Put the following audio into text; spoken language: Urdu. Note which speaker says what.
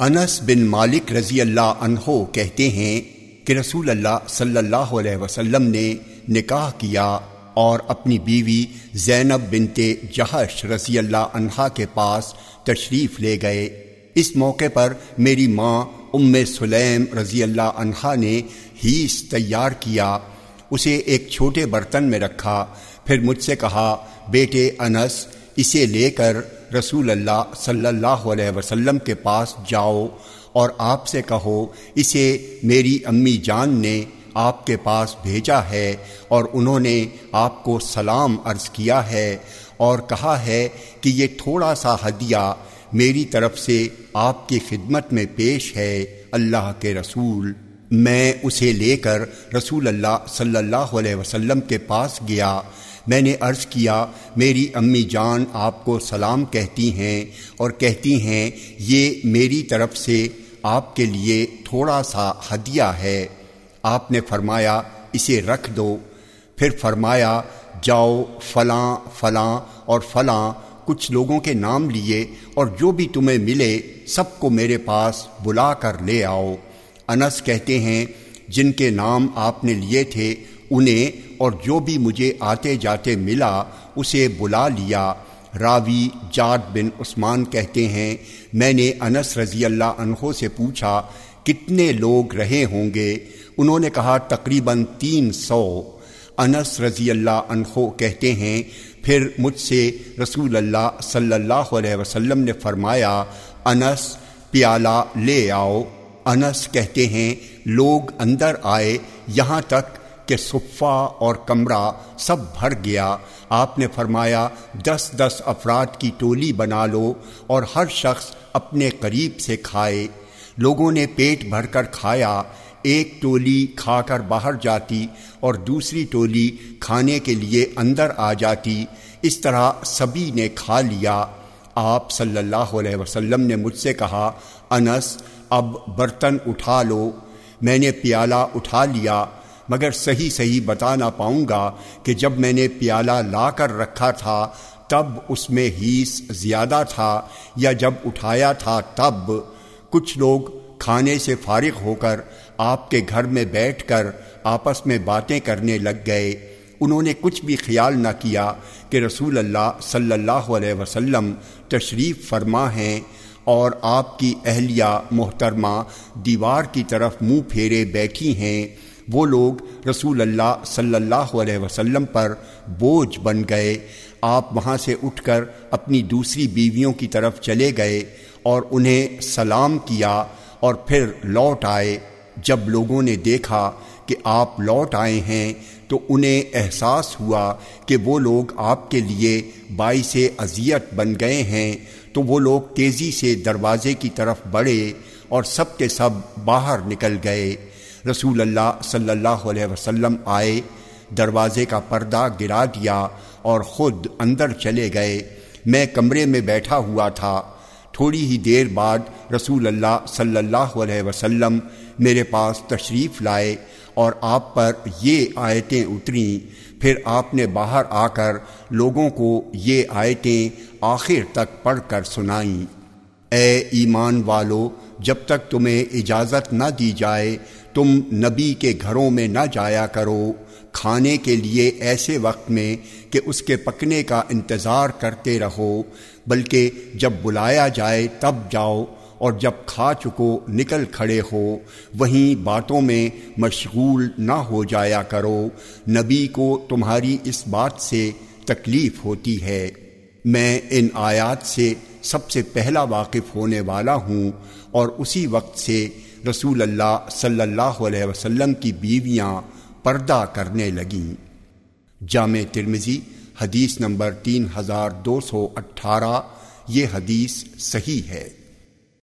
Speaker 1: انس بن مالک رضی اللہ عنہ کہتے ہیں کہ رسول اللہ صلی اللہ علیہ وسلم نے نکاح کیا اور اپنی بیوی زینب بنت جہش رضی اللہ عنہا کے پاس تشریف لے گئے۔ اس موقع پر میری ماں ام سلیم رضی اللہ عنہا نے ہیس تیار کیا، اسے ایک چھوٹے برتن میں رکھا، پھر مجھ سے کہا، بیٹے انس، اسے لے کر رسول اللہ صلی اللہ علیہ وسلم کے پاس جاؤ اور آپ سے کہو، اسے میری امی جان نے آپ کے پاس بھیجا ہے اور انہوں نے آپ کو سلام عرض کیا ہے اور کہا ہے کہ یہ تھوڑا سا ہدیہ میری طرف سے آپ کی خدمت میں پیش ہے اللہ کے رسول۔ میں اسے لے کر رسول اللہ صلی اللہ علیہ وسلم کے پاس گیا۔ میں نے عرض کیا، میری امی جان آپ کو سلام کہتی ہیں اور کہتی ہیں، یہ میری طرف سے آپ کے لیے تھوڑا سا ہدیہ ہے۔ آپ نے فرمایا، اسے رکھ دو۔ پھر فرمایا، جاؤ فلاں فلاں اور فلاں کچھ لوگوں کے نام لیے اور جو بھی تمہیں ملے، سب کو میرے پاس بلا کر لے آؤ۔ انس کہتے ہیں، جن کے نام آپ نے لیے تھے انہیں اور جو بھی مجھے آتے جاتے ملا اسے بلا لیا۔ راوی جاد بن عثمان کہتے ہیں، میں نے انس رضی اللہ عنہ سے پوچھا، کتنے لوگ رہے ہوں گے؟ انہوں نے کہا، تقریباً تین سو۔ انس رضی اللہ عنہ کہتے ہیں، پھر مجھ سے رسول اللہ صلی اللہ علیہ وسلم نے فرمایا، انس، پیالہ لے آؤ۔ انس کہتے ہیں، لوگ اندر آئے، یہاں تک کہ صفا اور کمرہ سب بھر گیا۔ آپ نے فرمایا، دس دس افراد کی ٹولی بنا لو اور ہر شخص اپنے قریب سے کھائے۔ لوگوں نے پیٹ بھر کر کھایا۔ ایک ٹولی کھا کر باہر جاتی اور دوسری ٹولی کھانے کے لیے اندر آ جاتی۔ اس طرح سبھی نے کھا لیا۔ آپ صلی اللہ علیہ وسلم نے مجھ سے کہا، انس، اب برتن اٹھا لو۔ میں نے پیالہ اٹھا لیا۔ مگر صحیح صحیح بتا نہ پاؤں گا کہ جب میں نے پیالہ لا کر رکھا تھا، تب اس میں ہیس زیادہ تھا یا جب اٹھایا تھا تب۔ کچھ لوگ کھانے سے فارغ ہو کر آپ کے گھر میں بیٹھ کر آپس میں باتیں کرنے لگ گئے۔ انہوں نے کچھ بھی خیال نہ کیا کہ رسول اللہ صلی اللہ علیہ وسلم تشریف فرما ہیں اور آپ کی اہلیہ، محترمہ، دیوار کی طرف منہ پھیرے بیٹھی ہیں۔ وہ لوگ رسول اللہ صلی اللہ علیہ وسلم پر بوجھ بن گئے۔ آپ وہاں سے اٹھ کر اپنی دوسری بیویوں کی طرف چلے گئے اور انہیں سلام کیا اور پھر لوٹ آئے۔ جب لوگوں نے دیکھا کہ آپ لوٹ آئے ہیں تو انہیں احساس ہوا کہ وہ لوگ آپ کے لیے باعث اذیت بن گئے ہیں۔ تو وہ لوگ تیزی سے دروازے کی طرف بڑھے اور سب کے سب باہر نکل گئے۔ رسول اللہ صلی اللہ علیہ وسلم آئے، دروازے کا پردہ گرا دیا اور خود اندر چلے گئے۔ میں کمرے میں بیٹھا ہوا تھا۔ تھوڑی ہی دیر بعد رسول اللہ صلی اللہ علیہ وسلم میرے پاس تشریف لائے اور آپ پر یہ آیتیں اتریں۔ پھر آپ نے باہر آ کر لوگوں کو یہ آیتیں آخر تک پڑھ کر سنائیں۔ اے ایمان والو، جب تک تمہیں اجازت نہ دی جائے تم نبی کے گھروں میں نہ جایا کرو، کھانے کے لیے ایسے وقت میں کہ اس کے پکنے کا انتظار کرتے رہو، بلکہ جب بلایا جائے تب جاؤ اور جب کھا چکو نکل کھڑے ہو، وہیں باتوں میں مشغول نہ ہو جایا کرو۔ نبی کو تمہاری اس بات سے تکلیف ہوتی ہے۔ میں ان آیات سے سب سے پہلا واقف ہونے والا ہوں اور اسی وقت سے رسول اللہ صلی اللہ علیہ وسلم کی بیویاں پردہ کرنے لگیں۔ جامع ترمزی حدیث نمبر تین ہزار دو سو اٹھارہ، یہ حدیث صحیح ہے۔